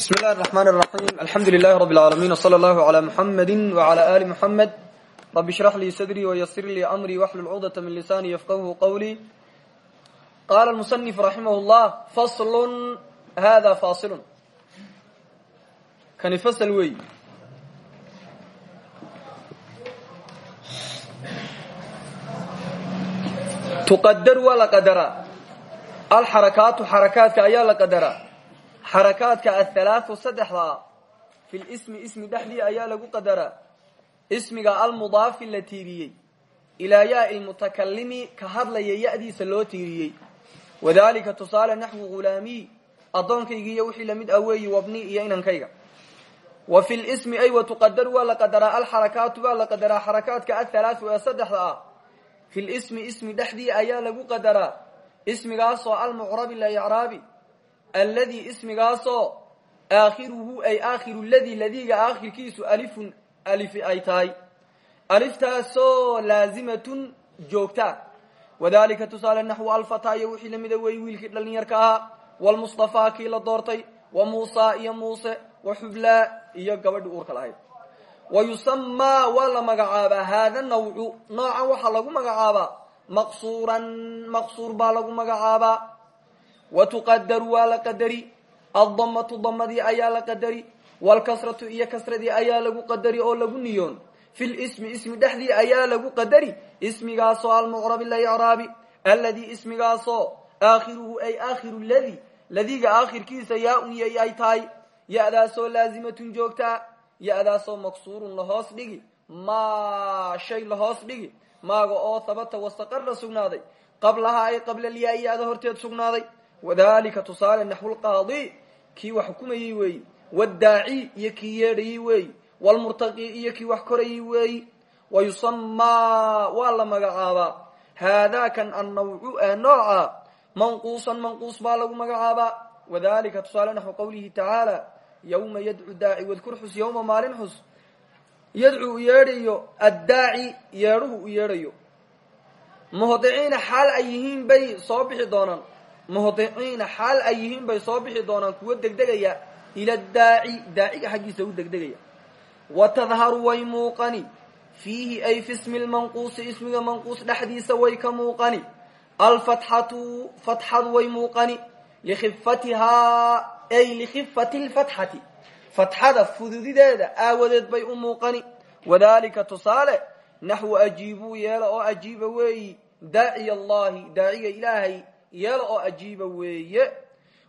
bismi illahi raxmaan raxiim alxamdu lilahi rabi lcaalamiin wsala allahu cala muxamadi wcala ali muxamed rabi shrax lii sadrii wayasir lii amrii waxlul cuqdata min lisaani yafqahu qawlii qaala musanif raximah llah faslun hada fasilun. Kani fasl weey tuqadaru waa la qadaraa alxarakaatu xarakaadka ayaa la qadaraa xarakaadka athalaathu saddexdaa fi lismi ismi dhexdii ayaa lagu qadaraa ismiga almudaafi la tiiriyey. Ilaa yaai lmutakalimi ka hadlaya ya-diisa loo tiiriyey. Wadalika tusaale naxwu ghulaamiy addoonkaygi iyo wixii la mid ah weeyi wabni iyo inankayga. Wa fi lismi ay wa tuqadaru waa la qadaraa alxarakaatu waa la qadaraa xarakaadka athalaathu ee saddexda ah fi lismi ismi dhexdii ayaa lagu qadaraa ismigaasoo almucrabi la alladii ismigaasoo aakhiruhu ay aakhiru ladi ladiga aakhirkiisu alifun alifi ay tahay aliftaasoo laazimatun joogta wadalika tusaale naxwu alfataa iyo wixii lamida wey wiilkii dhalinyarka ahaa walmustafaa kii la doortay wa muusa iyo muuse wa xublaa iyo gabadhi uurka lahayd wa yusamaa waa la magacaabaa haada nawcu noocan waxaa lagu magacaabaa maqsuuran maqsuur baa lagu magacaabaa wa tuqadaru waa la qadari addamatu damadii ayaa la qadari waalkasratu iyo kasradii ayaa lagu qadari oo lagu niyoon fi lismi ismi dhexdii ayaa lagu qadari ismigaasoo almucrabi la icraabi alladii ismigaasoo aakhiruhu ay aakhiru ladi ladiga aakhirkiisa yaa-un yay ay tahay ya-daasoo laazimatun joogtaa ya-daasoo maksuurun lahoos dhigi maa shay lahoos dhigi maaga oo habata wastaqara sugnaaday qablahaa ay qabla lyaa-yaada horteed sugnaaday wadalika tusaale naxwulqaadi kii wax xukumayey weeyi waddaaci iyo kii yeedhayey weeyi wlmurtaqi iyo kii wax korayey weeyi wa yusamaa waa la magacaabaa haadakan annawcu ee nooca manquusan manquus baa lagu magacaabaa wadalika tusaale naxwu qawlihi tacaala yawma yadcu daaci wadkur xus yawma maalin xus. Yadcu u yeedhayo addaaci yeedhuhu u yeedhayo. Muhdiciina xaal ay yihiin bay soo bixi doonaan muhdiciina xaal ay yihiin bay soo bixi doonaan kuwo degdegaya ila daaci daaciga xaggiisa u degdegaya. Wa tadharu way muuqani fiihi ay fi smi lmanquusi ismiga manquus dhexdiisa way ka muuqani. Alfatxatu fatxadu way muuqani likhifatihaa ay likhifati lfatxati fatxada fududideeda aawadeed bay u muuqani. Wadalika tusaale naxwu ajiibuu yeela oo ajiiba weeyi daaciy allahi daaciga ilaahay yeela oo ajiiba weeye.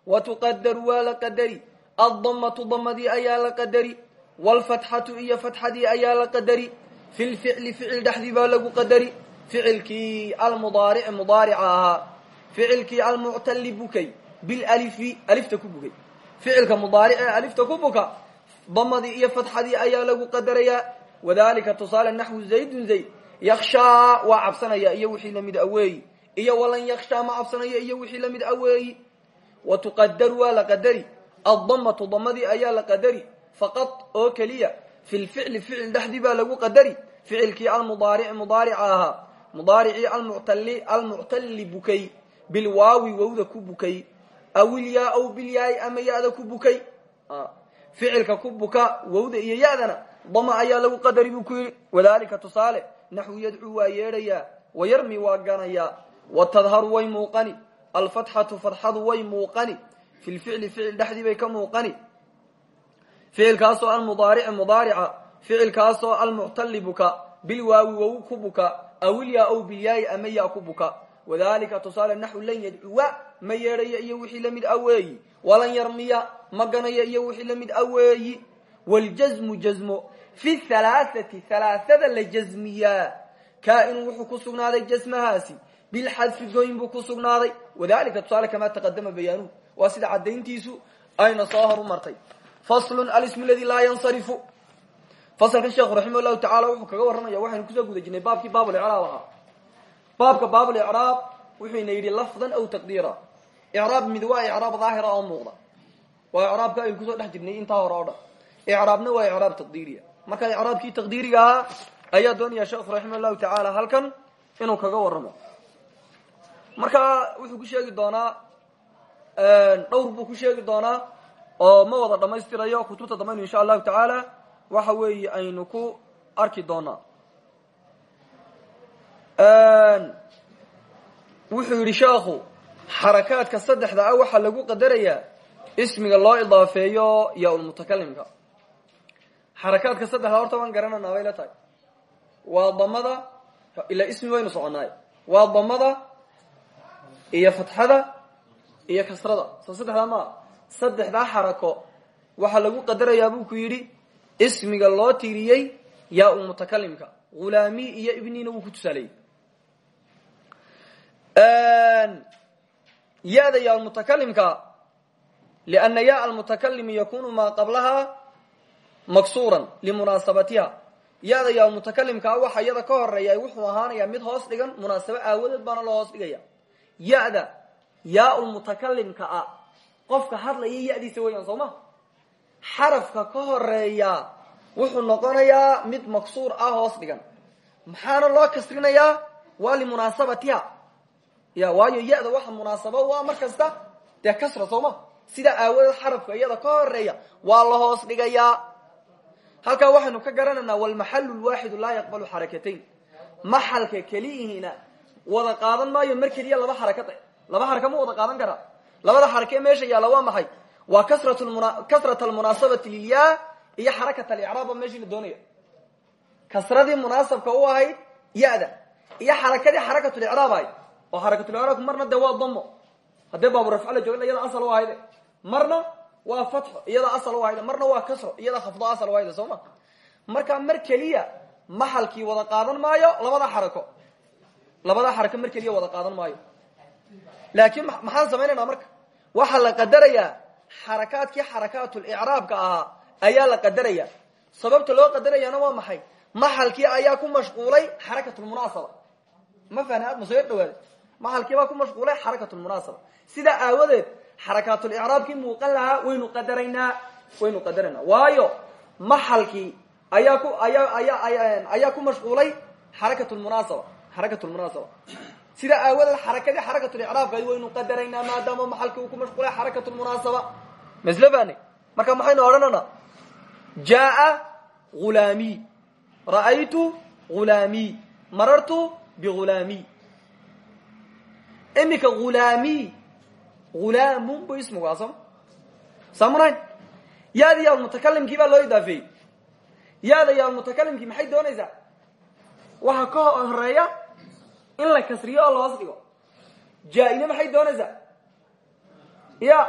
Wa tuqadaru waa la qadari addamatu damadii ayaa la qadari waalfatxatu iyo fatxadii ayaa la qadari fi lficli ficil dhexdii baa lagu qadari ficilkii almudaaric mudaarica ahaa. Ficilkii almuctali bukay. Bilalifi alifta ku bukay. Ficilka mudaaric ee alifta ku buka damadii iyo fatxadii ayaa lagu qadarayaa wadalika tusaale naxwu zaydun zayd. Yakshaa waa cabsanaya iyo wixii la mid aweeyi iyo walan yakshaa ma cabsanayo iyo wixii la mid aweeyi wa tuqadaru waa la qadari addamatu damadii ayaa la qadari faqad oo keliya fi lficli ficil dhexdii baa lagu qadari ficilkii almudaaric mudaarica ahaa mudaaricii almuctali bukay. Bilwaawi wowda ku bukay. Awilyaa ow bilyaay ama ya-da ku bukay. Ficilka ku buka wowda iyo ya-dana dama ayaa lagu qadari buu ku yidhi. Wadalika tusaale naxwu yadcuu waa yeedhayaa wayarmi waa wa tadharu way muuqani alfatxatu fatxadu way muuqani fi lficli ficil dhexdii bay ka muuqani ficilkaasoo almudaarici mudaarica ficilkaasoo almuctali buka bilwaawi wow ku buka awilyaa ow bilyaayi ama ya ku buka wadalika tusaale naxwu lan yadcuwa ma yeedhayo iyo wixii la mid aweeyi walan yarmiya ma ganayo iyo wixii la mid aweeyi waljazmu jazmo fi halaathati halaathada la jazmiyaa kaa-inu wuxuu ku sugnaaday bilxadfi goyn buu ku sugnaaday. Wadalika tusaale kamaa taqadama bayaanuhu waa sida cadayntiisu ayna soo horu martay. Faslun alismu ladi laa yansarifu. Fasalkan sheekhu raximah llahu tacala wuxuu kaga warramaya waxaynu ku soo guda jirnay baabkii baabulicraab ahaa. Baabka baabulicraab wuxuyna yidhi lafdan aw taqdiira. Icraab mid waa icraab daahira oo muuqda. Waa icraabka aynu ku soo dhex jirnay intaa hore o dhan. Icraabna waa icraab taqdiiriya. Marka icraabkii taqdiiriga ahaa ayaa doonaya sheekhu raximah llahu tacaala halkan inuu kaga warramo marka wuxuu ku sheegi doonaa dhowr buu ku sheegi doonaa oo ma wada dhammaystirayo kutubta dambaynu insha allahu tacaala waxa weeye aynu ku arki doonaa. Wuxuu yidhi sheekhu xarakaadka saddexda ah waxaa lagu qadarayaa ismiga loo idaafeeyo yaa-ulmutakalimka xarakaadka saddexda horta waan garananaa bay la tahay. Waa damada ilaa ismi waynu soconnaay. Waa damada iyo fatxada iyo kasrada. Soo saddexdaa maa saddexdaa xarako waxaa lagu qadarayaa buu ku yidhi ismiga loo tiriyey yaa-ulmutakalimka hulaami iyo ibnina wuu ku tusaaleyey ya-da ya almutakalimka liana ya almutakalimi yakunu maa qablaha maksuuran limunaasabatiha. Ya-da ya almutakalimkaa waxa iyada ka horreeya wuxuu ahaanaya mid hoos dhigan munaasabo aawadeed baana loo hoos dhigaya ya-da yaa lmutakalimka a. Qofka hadlaya ya-diisa weeyaan soo ma? Xarafka ka horreeya wuxuu noqonayaa mid maksuur ah hoos dhigan. Maxaana loo kasrinayaa? Waa limunaasabatiha ya waayo ya-da waxa munaasabo waa mar kasta. Dee kasra soo ma? Sidaa aawadeed xarafka iyada ka horreeya waa la hoos dhigayaa. Halkaa waxaynu ka garanaynaa walmaxalu lwaaxidu laa yaqbalu xarakatayn. Maxalka keliyihiina wada qaadan maayo mar keliya laba xarakada laba xaraka ma wada qaadan karaa labada xaraka ee meesha yaalla waa maxay? Waa kasrat almunaasabati lilya iyo xarakat alicraab ba meeshii la doonaya kasradii u ahayd ya-da iyo xarakadii xarakatulicraab ahayd. Oo xarakatulicraabku marna dee waa damo haddee baaburafco la jooga iyada asal u ahayde marna waa fatxo iyada asal u ahayde marna waa kasro iyada khafdo asal u ahayde soo ma? Markaa mar wada qaadan maayo labada xarako labada xarako mar keliya wada qaadan maayo. Laakiin maxaan samaynaynaa marka? Waxaa la qadarayaa xarakaadkii xarakaatul-icraabka ahaa ayaa la qadaraya sababta loo qadarayaana waa maxay? Maxalkii ayaa ku mashquulay xarakatulmunaasaba ma fahna aad ma soo yar dhawaada maxalkii baa ku mashquulay xarakatulmunaasaba sidaa aawadeed xarakaatul-icraabkii muuqan lahaa waynu qadaraynaa waynu qadaraynaa. Waayo maxalkii ayaa ku ayaa ayaa ayaa ku mashquulay xarakatulmunaasaba xarakatulmunaasaba sidaa aawadeed xarakadii xarakatulicraabka waynu qadaraynaa maadaama maxalkii uu ku mashquulay xarakatulmunaasaba masle bani marka maxaynu odhanana? Jaa ghulaami ra'aytu ghulaami marartu bihulaami iminka ghulaami hulaamun bu ismigu a sooma samunayn yaada ya mutakalimkii baa loo idaafeeyey. Yaada ya mutakalimkii maxay doonaysaa? Waxaa ka horreeya in la kasriyo oo lahoos dhigo jaa-ine maxay doonaysaa ya.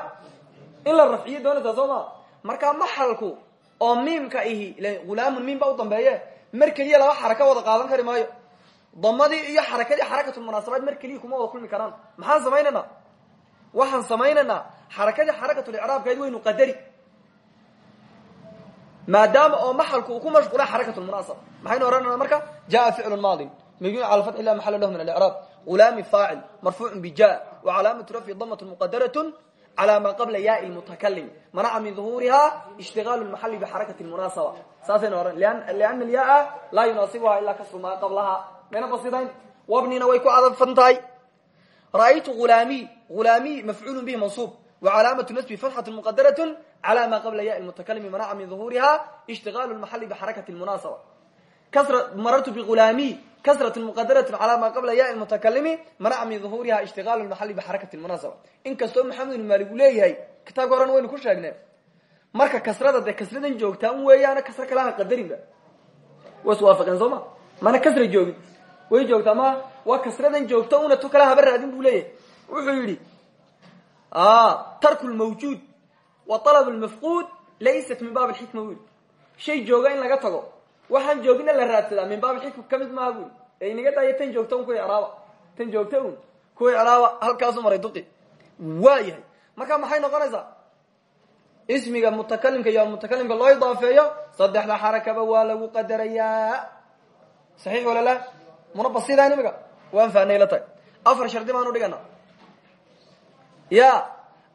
In la rafciyo doonaysaa soo maa markaa maxalku oo miimka ihi hulaamun miim baa u dambeeye mar keliya laba xaraka wada qaadan kari maayo. Damadii iyo xarakadii xarakatulmunaasabaad mar keliya kuma wada kulmi karaan. Maxaan samaynaynaa waxaan samaynaynaa xarakadii xarakatulicraabkeed waynu qadari. Maadaama oo maxalku uu ku mashquula xarakatulmunaasaba maxaynu odhanayna marka? Jaa ficlu maadin mabniun cala fatxi la maxala lahu min alicraab ghulaami faacil marfuucu bija wa calaamatu rafci damat muqadaratun calى ma qabla yaai lmutakalim manaca min duhuuriha ishtigaalu lmaxali bixarakati lmunaasaba saasaynu ohan liana alyaa laa yunaasibuha ilaa kasru maa qablaha mayna basidayn wabnina way ku cadafan tahay ra'aytu hulaami hulaami mafcuulu bihi mansuub wacalaamatu nasbi fatxatu muqadaratun calى ma qabla yaai lmutakalimi manaca min duhuuriha ishtigaalu lmaxali bixarakati lmunaasaba marartu bihulaami kasrat muqadaratun calaa maa qabla yaai mutakalimi manaca min duhuuriha ishtigaalu lmaxali bixarakati lmunaasaba inkastoo maxamed ibnu maalik uu leeyahay kitaabka horena waynu ku sheegnay marka kasrada dee kasradan joogtaa un weeyaana kasro kalaha qadarinba wa iswaafaqeen soo ma mana kasra joogin way joogtaa ma waa kasradan joogta una to kala haba raadin buu leeyahay wuxuu yidhi tarku lmawjuud wa alab lmafquud laysat min baab lxikma bu yidhi shay jooga in laga tago waxaan joogina la raadsadaa min baab xikma ka mid maaha bui ee inaga daayo tan joogta un kuwa icraaba tan joogta kuwa icraaba halkaasu maray duqi. Waa yahay marka maxay noqonaysaa? Ismiga mutakalimka iyo almutakalimka loo idaafeeyo saddexda xarakaba waa lagu qadarayaa. Saxiix wala la? Muna basidayn imiga waan fahnay la tahay. Afar shardi baanu dhigana ya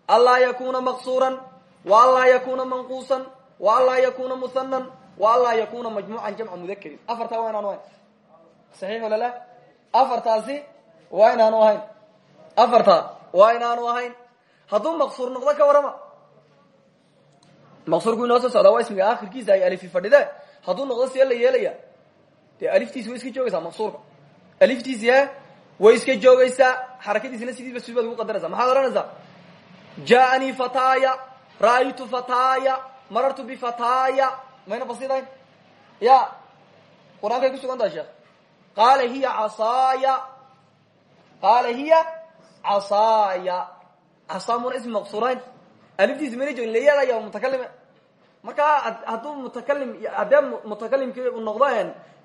anlaa yakuna maqsuuran wa anlaa yakuna manquusan wa anlaa yakuna muhanan wa anlaa yakuna majmuucan jamca mudakerin afartaa waa inaanu ahayn saxiix wala la afartaasi waa inaanu ahayn afartaa waa inaanu ahayn hadduu maqsuur noqdo ka warama maqsuurku inoo soo socdaa waa ismiga akhirkiisa ay alifi fadhide hadduu noqdo see la yeelaya dee aliftiisi way iska joogaysaa maqsuurka. Aliftiisi he way iska joogaysaa. Xarakadiisina sidiiba sibaad ugu qadaraysa maxaad odhanaysaa? Jaanii fataya ra'aytu fataya marartu bifataya mayna basidayn ya qur'aankay ku sugan tahay hiya casaaya qaala hiya casaaya casaa muna ismi maqsuurayn aliftiisi mayna joogin layadaya mutakalime markaa hadduu mutakalim haddee mutakalimkii u noqdo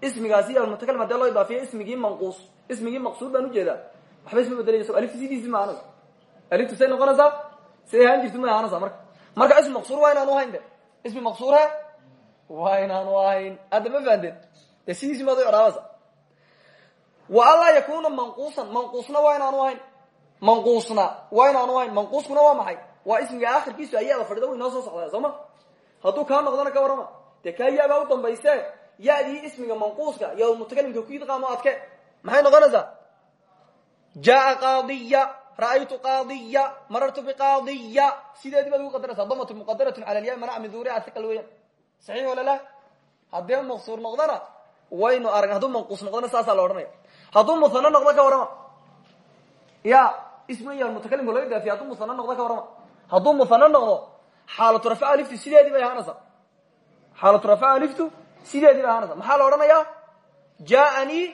ismigaasi mutakalim hadee loo idaafiya ismigii manquus ismigii maqsuur baan u jeedaa waxba isma bedelaya alifta sidiisi ma ahanas aliftu say noqonaysaa siday ahaan jirto may ahaanaysaa marka marka ismi maqsuur waa inaanu ahayn de. Ismi maqsuurhe waa inaanu ahayn hadda ma fahanteen de sidiisi maad u icraabasa wa anlaa yakuna manquusan manquusna waa inaanu ahayn manquusna waa inaanu ahayn manquuskuna waa maxay waa ismiga akhirkiisu ayaada fadhida way inoo soo socdaa soo ma hadduu kaa noqdana ka warrama dee kaa yaabaa u dambayse yadii ismiga manquuska iyo mutakalimka ku idqaamo adke maxay noqonaysaa jaa qaadiya ra'aytu qaadiya marartu biqaadiya sideedii baad ugu qadaraysaa damatu muqadaratun cala lya manac min duuriha hiqal weeyaan saxiix wala la haddee maqsuur noqdana waynu aragna hadduu manquus noqdana saasaa la odhanaya hadduu musano noqdo ka warrama ya ismiga mutakalimka laga daafiya hadduu musano noqdo ka warrama hadduu musano noqdo xaalatu rafa aliftu sideedii bay ahaanaysaa xaalatu rafa aliftu sideedii bay ahaanaysaa maxaa la odhanayaa jaanii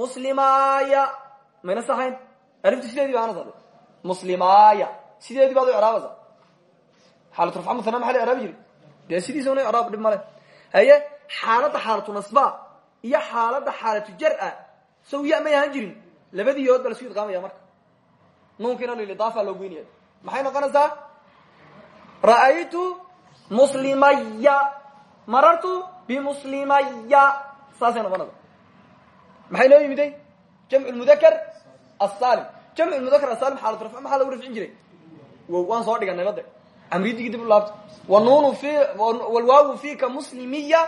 muslimaaya mayna sahayn aliftu sideedii bay ahaanaysaa muslimaaya sideedii baad u icraabaysaa xaalatu rafa musana maxa la icraabi jiri dee sidiisa una icraab dhib male haye xaaladda xaalatu nasba iyo xaaladda xaalatu jar-a saw ya may ahaan jirin. Labadii yood ba la isku idqaamaya marka. Nuunkiina lilidaafa loo goynaya maxay noqonaysaa? Ra'aytu muslimaya. Marartu bimuslimaya. Saasay noqonaysa maxay noo yimiday jamcu mudakar asalim jamcu mudakar asalim xaalatu rafc maxaa lagu rafcin jiray? Wow waan soo dhiganay bade amridigi dib u laabto wanunu fi walwaawu fika muslimiya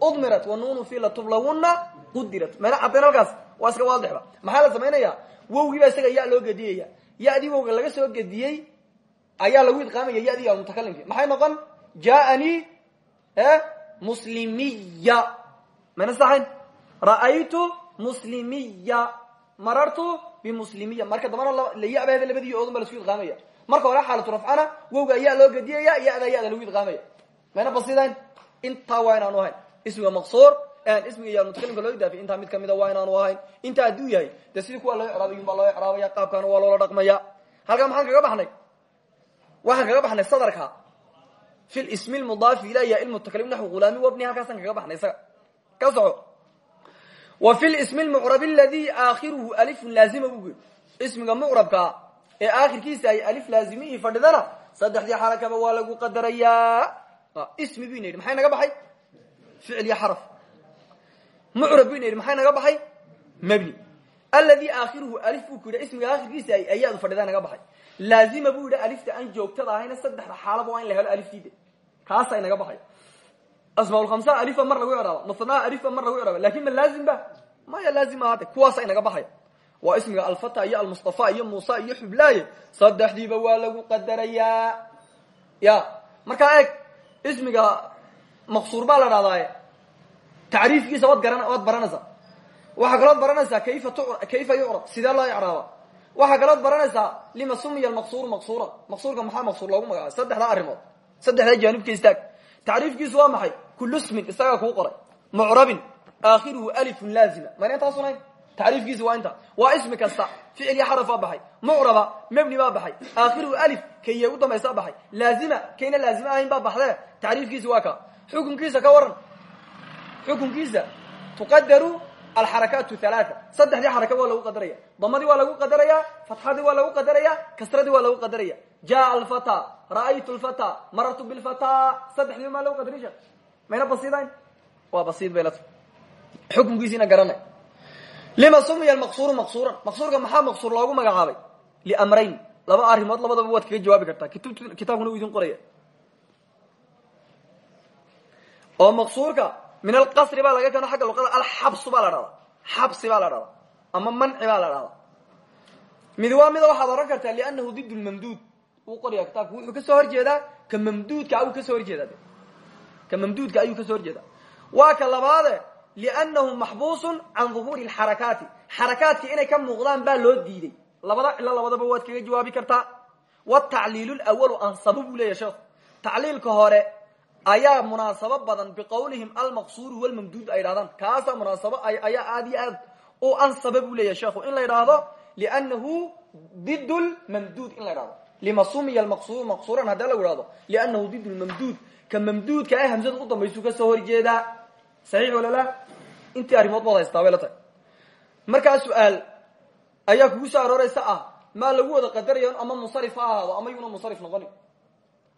udmirat wanunu fi latublawuna qudirat mayna caddayn halkaas waa iska waadixba. Maxaa la samaynaya wowgii baa isaga ya loo gediyaya yadii wowga laga soo gediyey ayaa lagu idqaamaya yadii mutakalimki maxay noqon? Jaanii muslimiya mayna saxayn? Ra'aytu muslimiya marartu bimuslimiya marka dambana layabahda labadii oodun ba lasku idqaamaya marka hore xaalatu rafcana wowga ayaa loo gediyaya yada yada lagu idqaamaya mayna basidayn intaa waa inaanu ahayn. Ismiga maqsuur ismiga iyo mutakalimka loo idaafiy intaa mid kamida waa inaanu ahayn. Intaa hadduu yahay dee sidii kuwa loo icraabay yun baa loo icraabaya qaabkaana waa loola dhaqmaya. Halkaa maxaan kaga baxnay? Waxaan kaga baxnay sadarka. Fi ismi lmudaafi ila ya ilmutakalim naxwi ghulaami wabni halkaasaan kaga baxnay isaga. Ka soco. Wa fi lismi lmucrab aladi aakhiruhu alifun laazima yiri ismiga mucrabkaa ee aakhirkiisa ay alif laazimi fadhidana saddexdii xarakaba waa lagu qadarayaa. Ismi bu ina yidhi maxay naga baxay? Ficil iyo xaraf. Mucrab bu ina yidhi maxay naga baxay? Mabni. Aladi aakhiruhu alif buu ku yidhi ismiga aakhirkiisa ay ayaadu fadhidaa naga baxay. Laazima buu yidhi alifta aan joogtada ahayna saddexda xaalaba waa in la helo aliftiida kaasa inaga baxay. Asmaaulkhamsa alifa mar lagu icraaba musnaha alifa mar lagu icraaba laakiin ma laazim ba? Maya laazim ahade kuwaasa inaga baxaya waa ismiga alfata iyo almustafa iyo muusa iyo xublaaye. Saddexdiiba waa lagu qadarayaa. Ya markaa eeg ismiga maqsuur baa la dhahdaye tacriifkiisa waad garan waad baranaysaa waxaa kalood baranaysaa kayfa tu kayfa yucrab sidee loo icraaba waxaa kalood baranaysaa lima sumiya almaqsuuru maqsuura. Maqsuurka maxaa maqsuur loogu magacaabay? Saddexdaa arrimood saddexdaa jaanibka istaag. Tacriifkiisu waa maxay? Kullu smin isagaa kuu qoray. Mucrabin aakhiruhu alifun laazima. Mayna intaasunayn tacriifkiisi waa inta waa ismi kasta ficil iyo xaraf baa baxay mucraba mebni baa baxay aakhiruhu alif kaiye u dambaysaa baxay laazima kayna laazima ahayn baa baxdee tacriifkiisi waa ka. Xukunkiisa ka waran xukunkiisa tuqadaru alxarakaatu halaaa saddexdii xaraka waa lagu qadaraya damadii waa lagu qadaraya fatxadii waa lagu qadaraya kasradii waa lagu qadaraya. Jaa alfata ra'aytu lfata marartu bilfata saddexdii maa lagu qadarin sheek mayna basiidayn? Waa basiid bay la tahay xukunkiisiina garanay lima sumiya maqsuuru maqsuuran maqsuurka maxaa maqsuur loogu magacaabay liamrayn laba arrimood labadaba waad kaga jawaabi kartaa kitaabkuna u idin qoraya oo maqsuurka min alqasri baa laga keeno xagga luqada alxabsu baa la dhahdaa xabsi baa la dhahdaa ama manci baa la dhahdaa mid waa mida waxaad ohan kartaa liannahu did lmamduud uu qoraya kitaabku wuxuu ka soo horjeedaa ka mamduudka ayuu ka soo horjeeda ka mamduudka ayuu ka soo horjeeda waa ka labaade liannahu maxbuusun can duhuuri lxarakaati xarakaadka inay ka muuqdaan baa loo diiday labada cilo labadaba waad kaga jawaabi kartaa watacliilu lwalu ansabo buu leeya sheekhu tacliilka hore ayaa munaasabo badan biqowlihim almaqsuuru walmamduud ay dhahdaan kaasaa munaasabo ayaa aad iyo aad u ansaba buu leeya sheekhu in la idhaahdo liannahu did lmamduud in la idhahdo lima sumiya maqsur maqsuuran haddii lagu ihahdo liannahu did lmamduud ka mamduudka ee hamsada u dambaysu saxiix walala intii arrimood baad haystaa bay la tahay. Markaa su'aal ayaa kugu soo arooreysa ah maa lagu wada qadaraya ama munsarif ha ahaado ama yuna munsarif noqoni?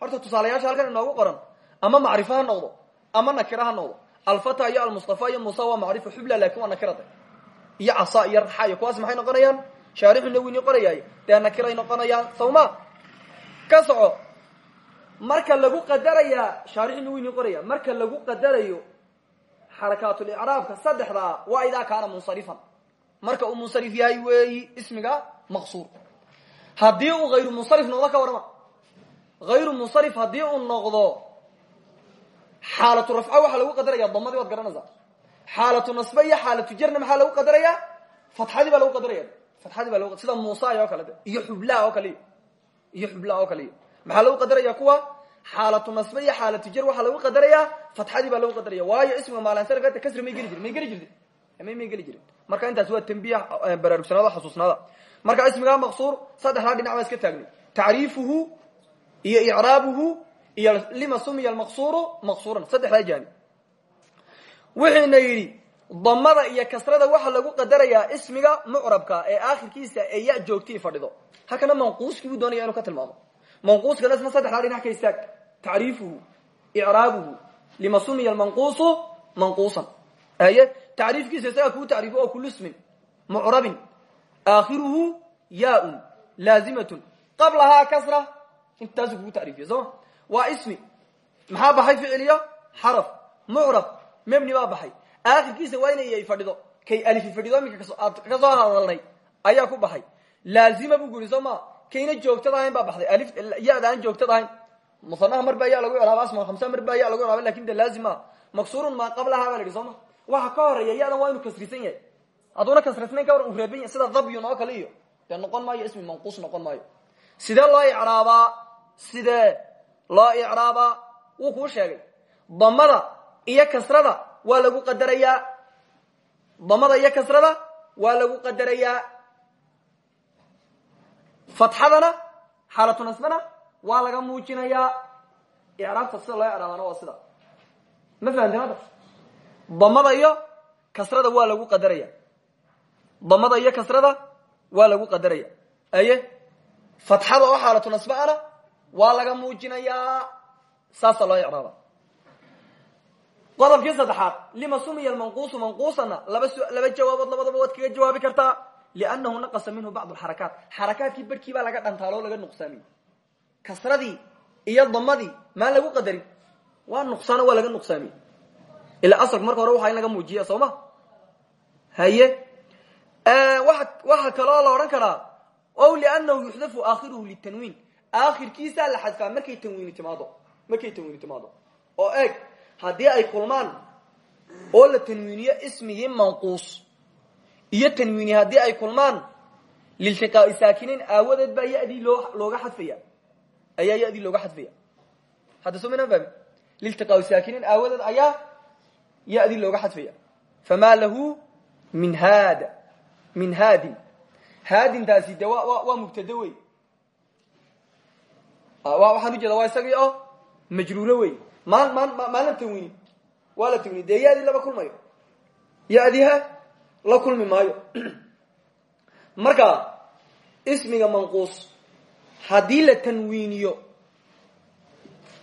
Horta tusaalayaasha halkan inoogu qoran ama macrifo ha noqdo ama nakira noqdo alfata iyo almustafa iyo musa waa macrifo xubla laakiin waa nakirada iyo casa iyo raxa iyo kuwaas maxay nawini qorayaay dee nakiray noqonayaan sawma? Ka marka lagu qadarayaa shaarixu nawini qoraya marka lagu qadarayo xarakaatul-icraabka saddexdaa waa idaa kaana munsarifan. Marka uu munsarif yahay weeyi ismiga maqsuur. Haddii uu hayru munsarif noqdo ka warrama. Hayru munsarif haddii uu noqdo xaalatu rafca waxaa lagu qadaraya damadii waad garanaysaa. Xaalatu nasbe iyo xaalatu jarna maxaa lagu qadaraya? Fatxadii baa lagu qadaraya. Fatxadii baa lagu sida muusa oo kale iyo xubla oo kale iyo xubla oo kale. Maxaa lagu qadaraya kuwa xaalatu nasbe iyo xaalatu jar waxaa lagu qadarayaa fatxadii baa lagu qadaraya waayo ismiga maalansalafeeta kasri may geli jirin may geli jirti may may geli jirin. Marka intaas waa tambiya baraarugsanaada xasuusnaada marka ismigaa maqsuur saddexdaa dhinac baa iska taagnay. Tacriifuhu iyo icraabuhu iyo lima sumiya almaqsuuru maqsuuran saddexdaa jaani wuxuuna yidhi damada iyo kasrada waxaa lagu qadarayaa ismiga mucrabka ee aakhirkiisa ee ya joogtii fadhido. Halkana manquuskii buu doonaya inuu ka tilmaamo manquuskana isna saddexdaa dhinac ka istaag tacriifuhu icraabuhu lima sumiya almanquusu manquusan aye tacriifkiisa isaga kuu tacriifo oo kulu ismin mucrabin aakhiruhu yaun laazimatun qablahaa kasra intaasu kugu tacriifiya sooma waa ismi maxaa baxay ficiliyo xaraf mucrab mebni baa baxay aakhirkiisa waa inay yay fadhido kay alifi fadhido iminka aad ka soo hadalnay ayaa ku baxay laazima buu guri soo ma kayna joogtada ahayn baa baxday. Ya-da aan joogtada ahayn musanaha mar lagu iraaba asma khamsa mar ba ayaa lagu iraaba laakiin de laazim maa maksuurun maa qablahaa baa la ma waxa ka horreeya ya-dan waa inuu kasrisan yahay. Hadduuna kasrisnayn ka waran u reeban sida dabyun oo kale iyo. Dee noqon maayo ismi manquus noqon maayo. Sidee loo icraabaa sidee loo icraabaa wuu kuu sheegay. Damada iyo kasrada waa lagu qadarayaa. Damada iyo kasrada waa lagu qadarayaa fatxadana xaalatu nasbana waa laga muujinayaa icraabta sida loo icraabana waa sida. Ma fahamteen hadda? Damada iyo kasrada waa lagu qadaraya. Damada iyo kasrada waa lagu qadaraya. Aye? Fatxada oo xaalatu nasbaana waa laga muujinayaa saasa loo icraaba. Qodobkii saddexaad lima sumiya manquusu manquusana laba laba jawaabood labadaba waad kaga jawaabi kartaa liannahu naqasa minhu bacd xarakaat xarakaadkii barhkii baa laga dhantaalo laga nuqsaamiyey kasradii iyo damadii maan lagu qadarin waa nuqsaano waa laga nuqsaamiyey ilaa asalku marka hore waxa in laga muujiya soo ma haye waxa kaloo la odhan karaa o liannahu yuxdafu aakhiruhu litanwiin aakhirkiisaa la xadfaa markay tanwiini timaado markay tanwiini timaado oo eeg haddii ay kulmaan oo la tanwiiniyo ismigii manquus iyo tanwiini haddii ay kulmaan liltiqaai saakiniin aawadeed baa yadii loo looga xadfaya. Ayaa yadii looga xadfaya. Hadda soo mana fahmi liltiqaai saakiniin aawadeed ayaa yadii looga xadfaya. Famaa lahu min haada min haadin haadintaasi de wa waa mubtado wey. Waxaan ujeeda waa isagii oo majruuro wey. Maan maan maan la tanwiini waa la tanwiini. Dee yadii laba kulmayo yadiha la kulmi maayo. Marka ismiga manquus haddii la tanwiiniyo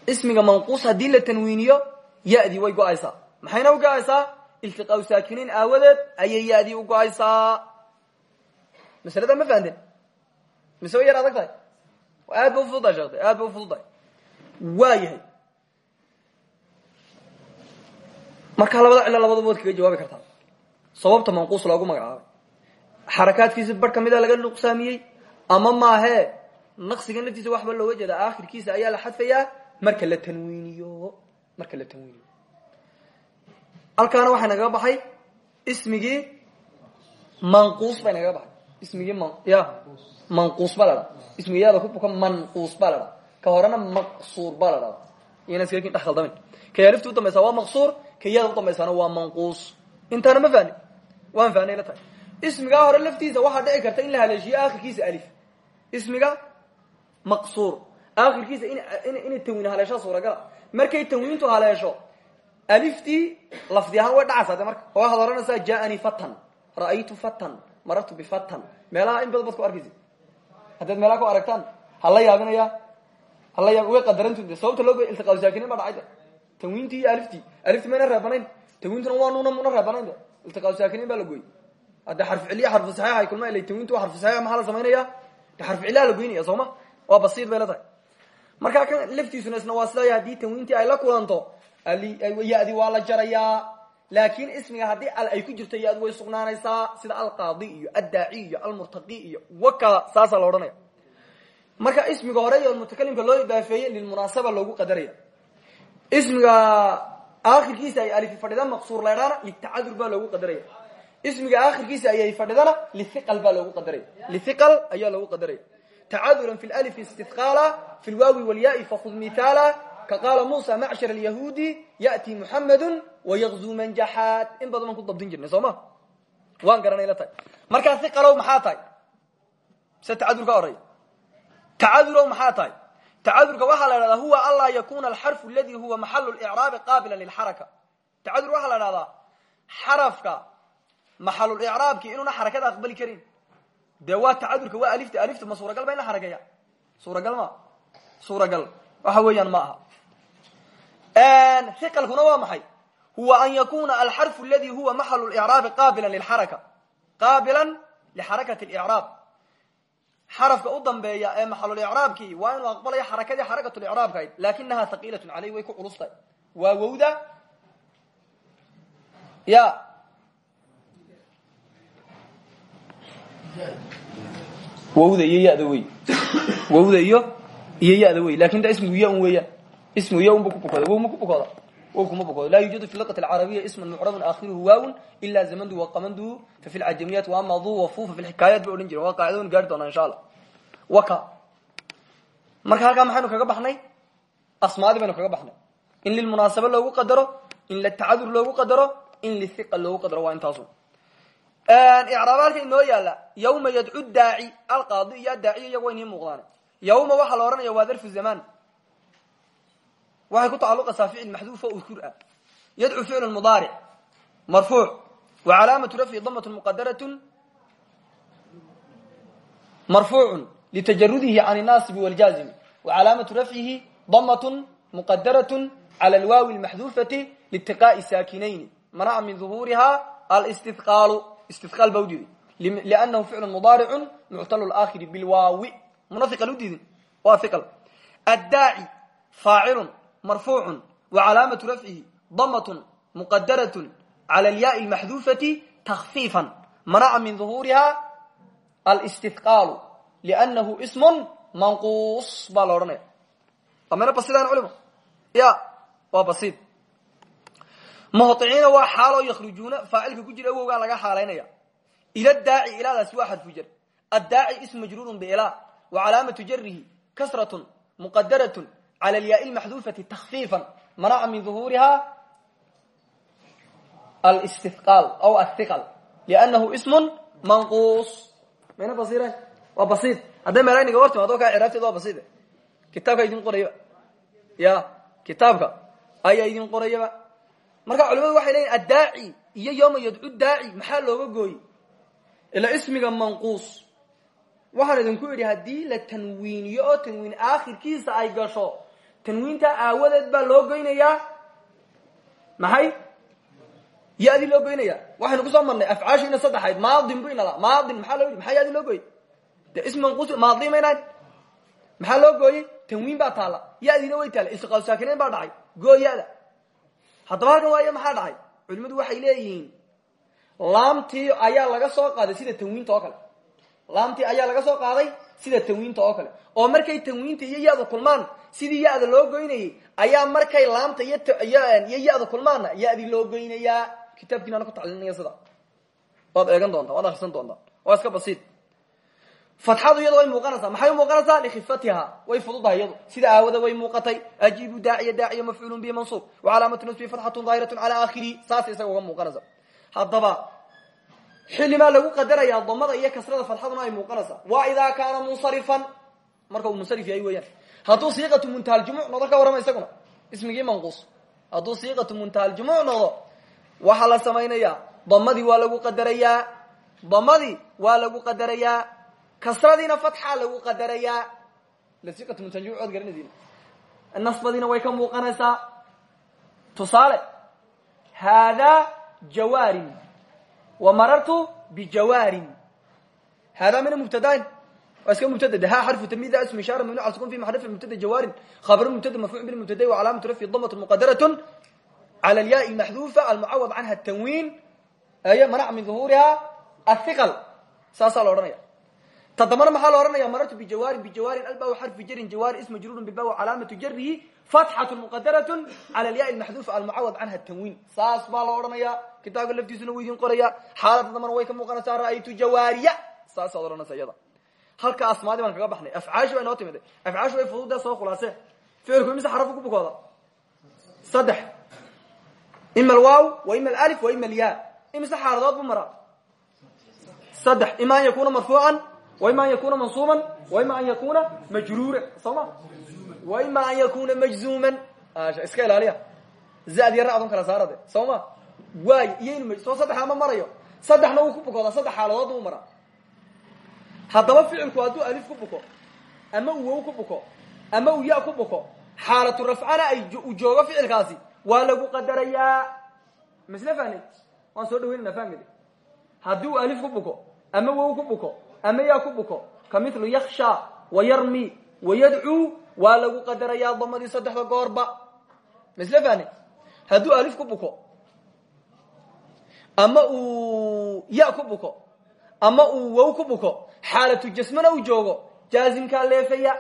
ismiga manquus haddii la tanwiiniyo yadii way go'aysaa. Maxayna u go'aysaa? Iltiqaau saakiniin aawadeed ayay yadii u go'aysaa. Maslada ma fahanteen mise way yar adag tahay? Aad ba ufududahay sheekta aad ba ufududahay waa yahay markaa labada cilo labadaba waad kaga jawaabi kartaa sababta manquus loogu magacaabay. Xarakaadkiisa bar ka mida laga nuqsaamiyey ama maahee naqsigan laftiisa waxba looga jeeda aakhirkiisa ayaa la xadfayaa marka la tanwiiniyo marka la tanwiiniyo. Halkaana waxaa nagaga baxay ismigii manquus bay nagaga baxay. Ismigii m ya manquus ba la dhaa ismigi yaada ku buka manquus ba la dhaa ka horena maqsuur ba la dhada iyana iskakin dhex khaldamin ka alifta udambaysa waa maqsuur ka yada udambaysaana waa manquus intaana ma fahni waan fahnay la tahay. Ismigaa hore laftiisa waxaa dhici karta in la haleeshiyo akhirkiisa alif. Ismiga maqsuur. Akhirkiisa inay tanwiin haleeshaa suuragala. Markay tanwiintu haleesho aliftii lafdi ahaan way dhacaysaa de marka. Oo waxaad ohanaysaa jaanii fatan ra'aytu fatan marartu bifatan meelaha in badan ku arkaysa haddaad meelaha ku aragtaan hala yaabinaya hala yaab way qadarantu de sababta loo iltiqaa saakiniin baa dhacay de tanwiintii iyo aliftii aliftii mayna reebanayn tanwiintuna waa nuuna muna reebanayn de iltiqaa saakiniin baa la gooyey. Hadde xarfu ciliya xarfu saxiix ay kulma ila tanwiintu waa xarfu saxiix maxaa la samaynaya de xarfu ciliyaa la goynaya soo ma? Waa basiir bay la tahay. Markaa kan laftiisuna isna waa sidaaya haddii tanwiintii ay la kulanto yadi waa la jarayaa. Laakin ismiga haddii al ay ku jirto yadu way sugnaanaysaa sida alqaadi iyo addaaci iyo almurtaqi iyo waka saasaa la odhanaya. Marka ismiga hore iyo mutakalimka loo idaafeeyey lilmunaasaba loogu qadaraya. Ismiga akhirkiisa ay alifi fadhida maqsuur laydhaana litacadur baa loogu qadaraya. Ismiga akhirkiisa ayay fadhidana lihiqal baa loogu qadaraya. Lihiqal ayaa loogu qadaraya. Tacaduran fi lalifi istithqaala fi lwaawi walyaai fakud mithaala kaqaala musa macshar alyahuudi ya'ti muxamedu wayaqzuu man jaxaad in badan baan ku dabdin jirnay soo ma? Waan garanay la tahay. Markaa hiqalow maxaa tahay? Mise tacadur ka horey tacadurow maxaa tahay tacadurka waxaa la dhahdaa huwa anlaa yakuna alxarfu aladi huwa maxalu licraabi qaabila lilxaraka. Tacadur waxaa la dhahdaa xarafka maxalulicraabki inuuna xarakada aqbali karin. Dee waa tacadurka waa alifta alifta ma suuragal ba in la xarakeeya suuragal ma suuragal waxa weeyaan ma aha. Hiqalkuna waa maxay? Huwa an yakuna alxarfu aladi huwa maxalu licraabi qaabila lilxaraka. Qaabilan lixarakati licraab xarafka u dambeeya ee maxalulicraabkii waa inuu aqbalayo xarakadii xarakatulicraabka ayd lakinaha haqiilat caleyh way ku culus tahay waa wowda? Ya. Wowda iyo yada wey. Wowda iyo iyo yada wey. Lakin da ismigu ya un weeyaan ismigu ya un bu ku bukooda wow ma ku bukooda wow kuma bukooda la yuujadu fi luqati alcarabiya isman mucrabun akhiruhu waawun ila zamandu waqamanduhu fa fi lcajamiyat waama du wafu fa fi lxikaayat ba odhan jire waa qaacida wan gaari doonaa insha allah waka marka halkaa maxaynu kaga baxnay? Asmaadii baynu kaga baxnay. In lilmunaasaba loogu qadaro in litacadur loogu qadaro in lihiqa loogu qadaro waa intaasu. Icraabaalka inoo yaalla yawma yadcu daaci alqaadi iyo addaaciy iyago way nii muuqdaan yawma waxaa la odhanaya waa darfu zamaan waxay ku tacaluqaysaa ficil maxduuf oo udkur ah. Yadcu ficlu mudaaric marfuuc. Wa calaamatu rafci damatun muqadaratun marfuucun litajarudihi can naasibi wاljaazimi wa calaamatu rafcihi damatun muqadaratun cala alwaawi lmaxduufati liitiqaa'i saakinayni manaca min duhuuriha alstithqaalu istithqaal baa udiiday liannahu ficlu mudaaricu muctalu laakhiri bilwaawi muna hiqal udiidin waa hiqal addaaci faacilun marfuucun wa calaamatu rafcihi damatun muqadaratun cala alyaai lmaxduufati takfiifan manaca min duhuuriha alstithqaalu liannahu ismun manquus baa la odhanaya. Waa mena basidaan culima ya waa basid. Muhiciina waa xaaloo yakhrujuuna faacilka ku jira awowgaa laga xaalaynaya. Ila daaci ilaadaasi waa xarfu jar addaaci ism majruurun bila wa calaamatu jarihi kasratun muqadaratun cala alyaai lmaxduufati takfiifan manaca min duhuuriha alstithqaal aw athiqal liannahu ismun manquus mayna basireen waa basid hadday meelaniga hor timaado kaa ciraabteed waa baside kitaabka idin qorayaba ya kitaabka ayaa idin qorayaba marka culimadu waxay leeyihiin addaaci iyo yoma yadcu daaci maxaa looga gooyey ila ismiga manquus waxaan idinku idhi haddii la tanwiiniyo oo tanwiin aakhirkiisa ay gasho tanwiinta aawadeed baa loo goynayaa? Maxay? Yadi loo goynaya waxaynu ku soo marnay afcaashiina saddexayd maadin bu inala maadin maxaa loo loo gooyey de ismi manquus maadi maynan maxaa loo gooyey tanwiin baa taalla yadiina way taalla istiqaal saakinayn baa dhacay. Gooyada haddaba halkan waayo dhacay? Culimadu waxay leeyihiin laamtii ayaa laga soo qaaday sida tanwiinta oo kale. Laamtii ayaa laga soo qaaday sida tanwiinta oo kale. Oo markay tanwiinta iyo yadu kulmaan sidii ya-da loo goynayay ayaa markay laamta iyo iyo ya-da kulmaana ya-dii loo goynayaa. Kitaabkiinaana ku tacliilinaya sida. Waad eegan doontaa waad akrisan doontaa. Waa iska basiid. Fatxadu iyada way muuqanaysaa. Maxay umuuqanaysaa likhifatiha way fududahay iyadu. Sida aawada way muuqatay. Ajibu daaciya daaciya mafcuulun bi mansuub. Wacalaamatu nasbi fatxatun daahiratu cala aakhirihi. Saasay isaga uga muuqanaysa. Haddaba xillimaa lagu qadarayaa damada iyo kasrada fatxaduna ay muuqanaysaa. Waa idaa kaana munsarifan. Marka uu munsarif yahay weeyaan hadduu siiqatu muntahaaljumuc noqdo ka warrama isaguna. Ismigii manquus. Hadduu siiqatu muntahaaljumuc noqdo waxaa la samaynayaa. Damadii waa lagu qadarayaa. Damadii waa lagu qadarayaa. Kasradiina fatxa lagu qadarayaa. Lasiiqatu muntahaaljumuc ood garanaysiin. Nasbadiina way ka muuqanaysaa. Tusaale haadaa jawaarin. Wa marartu bijawaarin. Haadaa mina mubtadain waa iska mubtad ha xarfu tamid ismu ishaara mamnuc sukun fi maxrif mubtada jawaarin khabr mubtada marfuuc bilmubtada wa calaamatu rafyi damat muqadarat cala alyaai maxduufa almucawad canha tanwiin ay manac min duhuuriha athiqal saasaa la odhanaya. Tadambana maxaa la ohanaya marartu bijawaarin bijawaarin alba xarfu jarin jawaari ism majruurun bilba calaamatu jarihi fatxatu muqadarat cala alyaai maxduufa almucawad canha tanwiin saas baa la odhanaya. Kitaabka laftiisuna wu idin qoraya xaalada dambana way ka muuqanaysaa ra'aytu jawaariya. Saasaad odhanaysa iyada halka asmaadii baan kaga baxnay. Afcaashi baa inoo timiday afcaashu way fududa soo khulaasee ficilku imise xarafu ku bukooda. Saddex. Ima alwaaw wa ima alif wa ima alya imise xaaladood bu maraa. Saddex. Ima an yakuna marfuucan wa ima an yakuna mansuuban wa ima an yakuna majruuran. Soo ma? Wa ima an yakuna majzuuman. Iska ilaaliya. Zad iyo racdun kala saarade. Soo ma? Waay iyo in soo saddexna ma marayo. Saddexna wuu ku bukoodaa. Saddex xaaladood bu maraa haddaba ficilku hadduu alif ku buko ama uu ku buko ama ya ku buko xaalatu rafcana ay joogo ficilkaasi waa lagu qadarayaa. Masle fahne waan soo dhaweynana fahmid haddii alif ku buko ama wow ku buko ama ya ku buko ka milu yaksha wa yarmi wa yadcuu waa lagu qadarayaa damadii saddexda goorba. Masle fahne hadduu alif ku buko ama uu ya ku buko ama uu wow ku buko xaalatu jasmana uu joogo jaazimkaa leefaya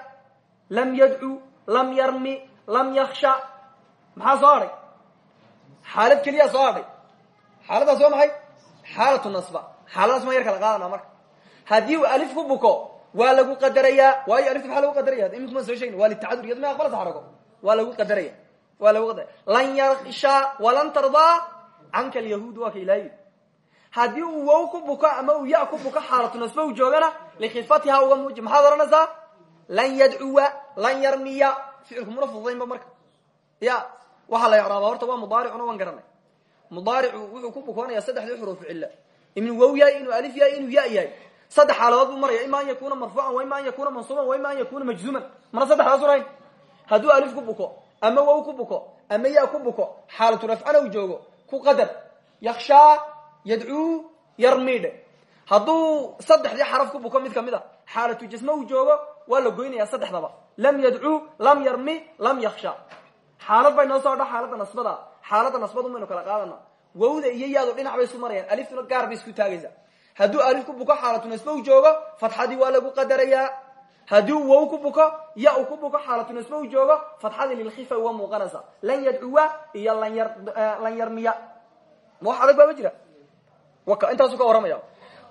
lam yadcu lam yarmi lam yaksha maxaa soo hadhay xaalad keliyaa soo hadhay xaaladaas waa maxay? Xaalatu nasba. Xaaladaas ma yar kala qaadana marka. Haddii uu alif ku buko waa lagu qadarayaa. Waayo alifta maxaa lagu qadaraya imika maan soo sheegna waa litacadur iyado ma aqbalasa xarago waa lagu qadaraya waa lagu qadaraya lan yaksha walan tardaa canka alyahuud waa ka ilaahi haddii uu wow ku buko ama uu ya ku buko xaalatu nasba u joogana likhifatiha uga muuji maxaad odhanaysaa lan yadcuwa lan yarmiya. Ficilku muna fududaynba marka. Ya waxaa la icraaba horta waa mudaaricuna waan garanay. Mudaaricu wuxuu ku bukoonaya saddexdii xuruuf cilla inuu wow yahay inuu alif yahay inuu ya yahay. Saddex xaaladood buu maraya. Ima an yakuna wa ima an yakuna wa ima an yakuna majzuuman. Mana saddexdaas unahayn hadduu alif ku buko ama wow ku buko ama ya ku buko xaalatu rafcana uu joogo. Ku qadar. Yakshaa yadcuu yarmidhe hadduu saddexdii xaraf ku buko mid ka mid a xaalatu jasme uu joogo waa la goynaya saddexdaba lam yadcuu lam yarmi lam yaksha xaalad bay noo soo dha xaalada nasbada xaalada nasbadu maynu kala qaadana wawda iyo yaadu dhinac bay isu marayaan aliftuna gaar bay isku taagaysa hadduu alif ku buko xaalatu nasbe u joogo fatxadii waa lagu qadarayaa haddii uu wow ku buko ya uu ku buko xaalatu nasbe u joogo fatxadii lilkhifa uga muuqanaysa lan yadcuwa iyo lan yar lan yarmiya ma adag baaba jira intaasu ka warramaya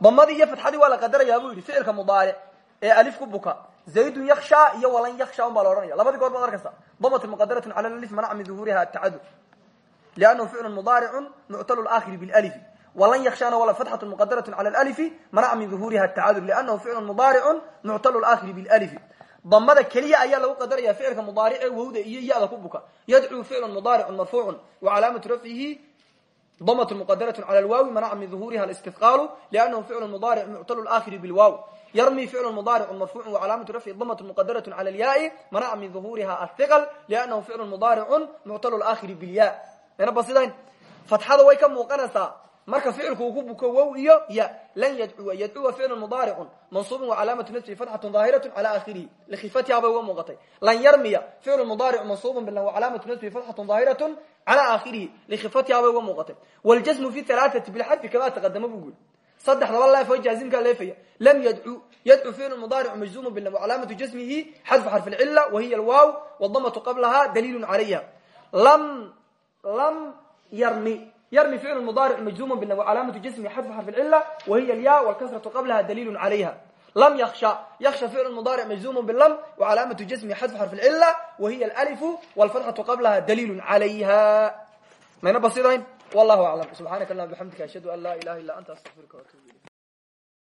damadii iyo fatxadii waa la qadarayaa buu yidhi ficilka mudaaric ee alif ku buka. Zaydun yaksha iyo walan yaksha un baa la odhanaya labadii goor baad arkaysa damat muqadaratun cala alif manac min duhuuriha atacadud liannahu ficlu mudaaricun muctalu laakhiri bilalifi walan yakshana fatxatu muqadaratun cala alalifi manac min duhuuriha atacadud liannahu ficlu mudaaricun muctalu laakhiri bilalifi damada keliya ayaa lagu qadaraya ficilka mudaaric ee wowda iyo ya-da ku buka. Yadcuu ficlu mudaaricun marfuucun wa calaamatu rafcihi ضمة مqdرة على الواو منع من ظهورها الاستثقال لأنه فعل مضارع معتل الآخر بالواو يرمي فعل مضارع مرفوع وعلامة رفع ضمة مقدرة على الياء منع من ظهورها الثقل لأنه فعل مضارع معتل الآخر بالياء ina basidayn fatxada way ka muuqanaysaa marka ficilku uu ku buko wow iyo ya lan yadcuwa yadcuwa ficlu mudaaricun mansuubun wacalaamatu nasbihi fatxatun daahiratu cala aakhirihi likhifatiha bay uga muuqatay lan yarmiya ficlu mudaaricu mansuubun bilan wacalaamatu nasbihi fatxatun daahiratun cala aakhirihi likhifatiha bay uga muuqatay waljasmu fi halaaثati bilxadfi kama taqadama buu guri saddexdaba leefo jaazimkaa leefaya lam yadcu yadcu ficlu mudaaric majzumu bilam calaamatu jasmihi xadfu xarfi lcila wahiya alwaaw wadamatu qablaha daliilu calayha lam lam yarmi yarmi ficlu mudaaric majzumu bilam calaamatu jasmihi xadfu xarfi lcila wahiya alya walkasratu qablaha daliilu calayha lm ysha ysha ficl mdaarc majzum blm wcalaamatu jasmi xadfu xarf lcila wahiy alfu wlfatxatu qablaha daliil calayha mayna basidayn wallahu aclam subxaanaka allahuma bxamdika ashhadu an laa ilaha illa anta astaqfiruka watubu ilayk